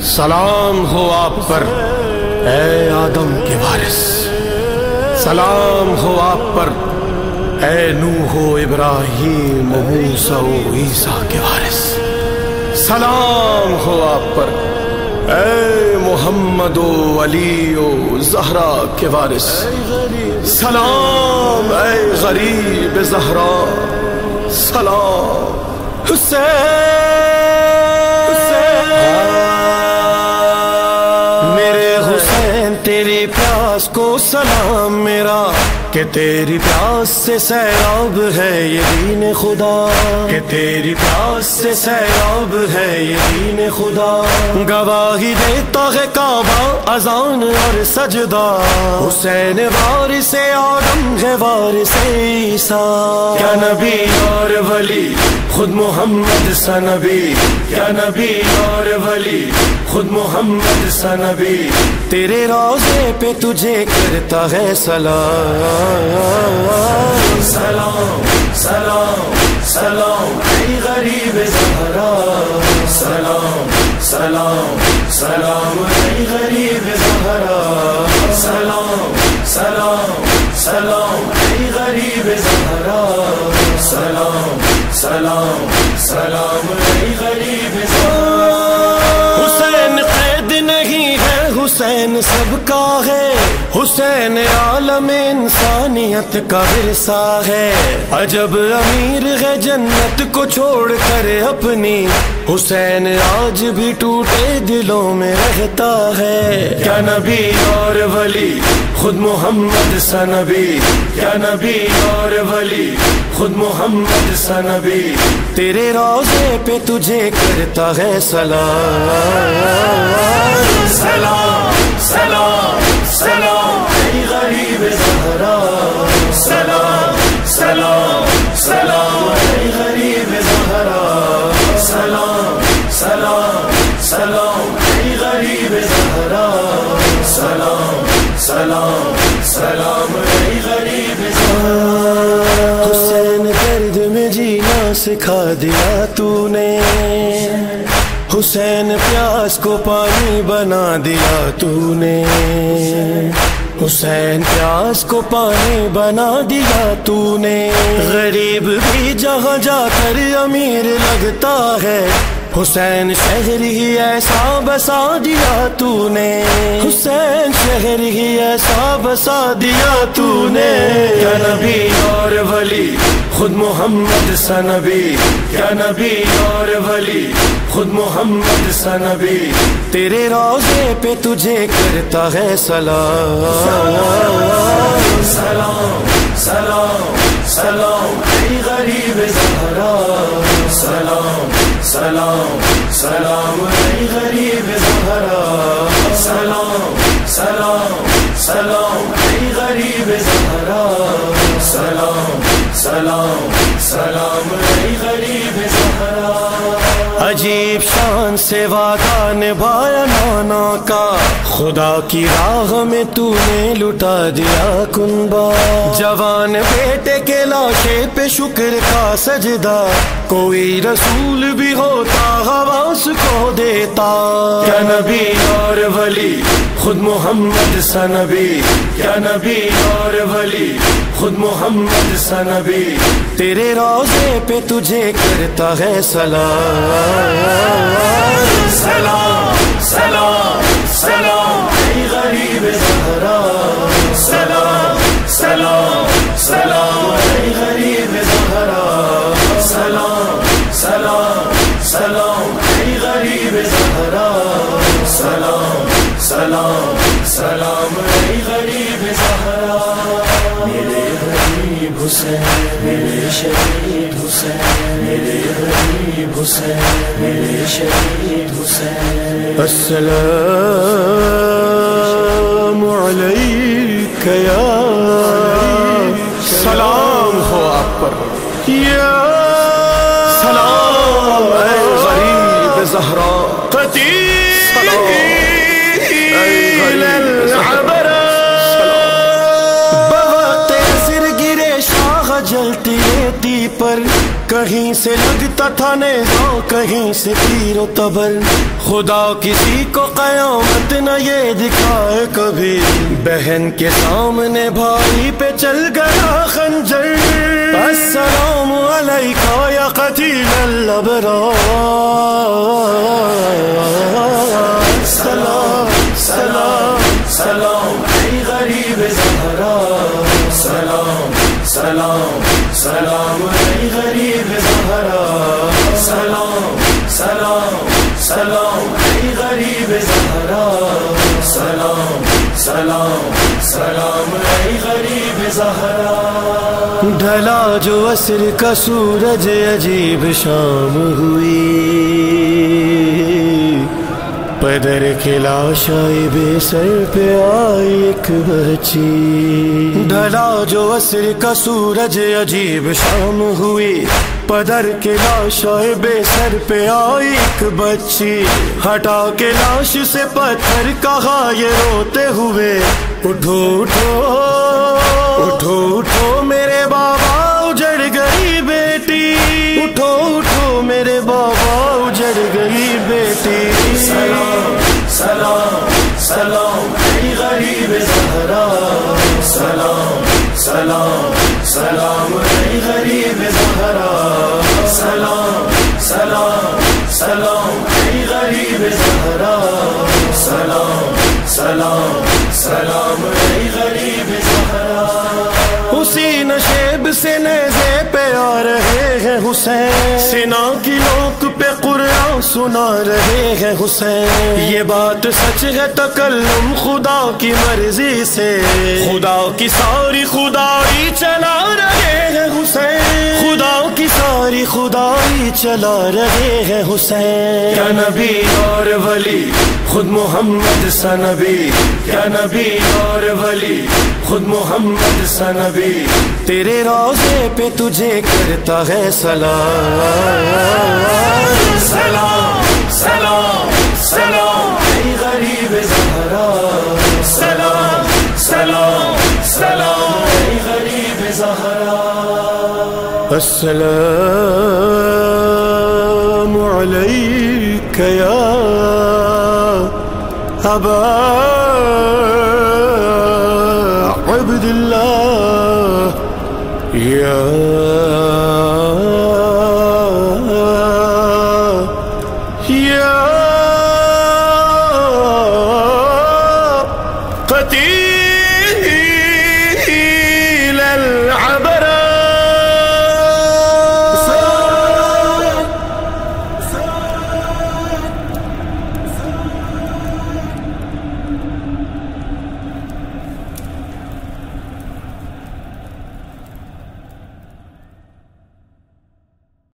سلام ہو آپ پر، اے آدم کے وارث۔ سلام ہو آپ پر، اے نوح و ابراہیم و موسیٰ و عیسیٰ کے وارث۔ سلام ہو آپ پر۔ اے محمد و علی و زہرا کے وارث۔ سلام اے غریب زہرا۔ سلام۔ حسین۔ میرے حسین، تیری پیاس کو سلام، میرا کہ تیری پیاس سے سیراب ہے یہ دین خدا کہ تیری پیاس سے سیراب ہے یہ دین خدا گواہی دیتا ہے کعبہ، اذان اور سجدہ۔ حسین وارث آدم ہے وارث عیسیٰ۔ کیا نبی اور ولی، خود محمد سنبی کیا نبی اور ولی، خود محمد سنبی تیرے روزے پہ تجھے کرتا ہے سلام سلام سلام سلام غریب زہرا سلام سلام سلام غریب زہرا سلام سلام سلام غریب زہرا سلام سلام سلام غریب زہرا حسین سب کا ہے۔ حسین عالم انسانیت کا ورثہ ہے۔ عجب امیر ہے جنت کو چھوڑ کر اپنی۔ حسین آج بھی ٹوٹے دلوں میں رہتا ہے۔ کیا نبی اور ولی خود محمد سنبی کیا نبی اور ولی خود محمد سنبی تیرے روزے پہ تجھے کرتا ہے سلام سلام۔ سلام۔ سلام غریب زہرا، سلام سلام سلام غریب زہرا۔ حسین درد میں جینا سکھا دیا تو نے حسین پیاس کو پانی بنا دیا تو نے حسین پیاس کو پانی بنا دیا تو نے غریب بھی جہاں جا کر امیر لگتا ہے۔ حسین شہر ہی ایسا بسا دیا تو نے حسین شہر ہی ایسا بسا دیا تو نے کیا نبی اور ولی، خود محمد سنبی۔ کیا نبی اور ولی، خود محمد سنبی۔ تیرے روزے پہ تجھے کرتا ہے سلام۔ سلام سلام سلام غریب۔ سلام سلام غریب زہرا. سلام سلام سلام غریب زہرا. سلام سلام سلام غریب زہرا. عجیب شان سے وعدہ نبھایا نانا کا۔ خدا کی راہ میں تو نے لٹا دیا کنبا۔ جوان بیٹے کے لاشے پہ شکر کا سجدہ۔ کوئی رسول بھی ہوتا حواس کو دیتا۔ کیا نبی اور ولی، خود محمد سنبی کیا نبی اور ولی، خود محمد سنبی تیرے روزے پہ تجھے کرتا ہے سلام۔ سلام سلام سلام غریب سلام سلام سلام حسین میرے شہید حسین میرے غریب حسین میرے شہید حسین السلام علیک یا سلام ہو آپ پر. یا سلام اے غریب زہرا قدیر کہیں سے لگتا تھا نیزا کہیں سے تیر و تبر خدا کسی کو قیامت نہ یہ دکھائے کبھی۔ بہن کے سامنے بھائی پہ چل گیا خنجر۔ السلام علیکہ یا قتیل الابرار۔ سلام سلام غریب سہارا سلام سلام سلام غریب زہرا۔ ڈھلا جو عصر کا سورج عجیب شام ہوئی۔ پدر کے لاش بے سر پہ آئی ایک بچی۔ ڈھلا جو عصر کا سورج عجیب شام ہوئی۔ پدر کے لاش آئے بے سر پہ آئی ایک بچی۔ ہٹا کے لاش سے پتھر کہا یہ روتے ہوئے۔ اٹھو اٹھو اٹھو اٹھو میرے بابا، اجڑ گئی بیٹی۔ اٹھو اٹھو میرے بابا، اجڑ گئی بیٹی۔ سلام سلام سلام غریب زہرا سلام سلام سلام ای غریب زہرا سلام سلام سلام ای غریب زہرا سلام سلام سلام ای غریب زہرا اسی نشیب سے نیزے پہ آ رہے ہیں حسین۔ سنا کی لوک سنا رہے ہیں حسین۔ یہ بات سچ ہے تکلم خدا کی مرضی سے۔ خدا کی ساری خدائی چلا خدائی چلا رہے ہیں حسین۔ کیا نبی اور ولی؟ خود محمد سا نبی۔ کیا نبی اور ولی؟ خود محمد سا نبی۔ تیرے روزے پہ تجھے کرتا ہے سلام۔ سلام سلام سلام۔ ای غریب زہرا۔ سلام سلام سلام۔ ای غریب زہرا۔ السلام عليك يا أبا عبد الله يا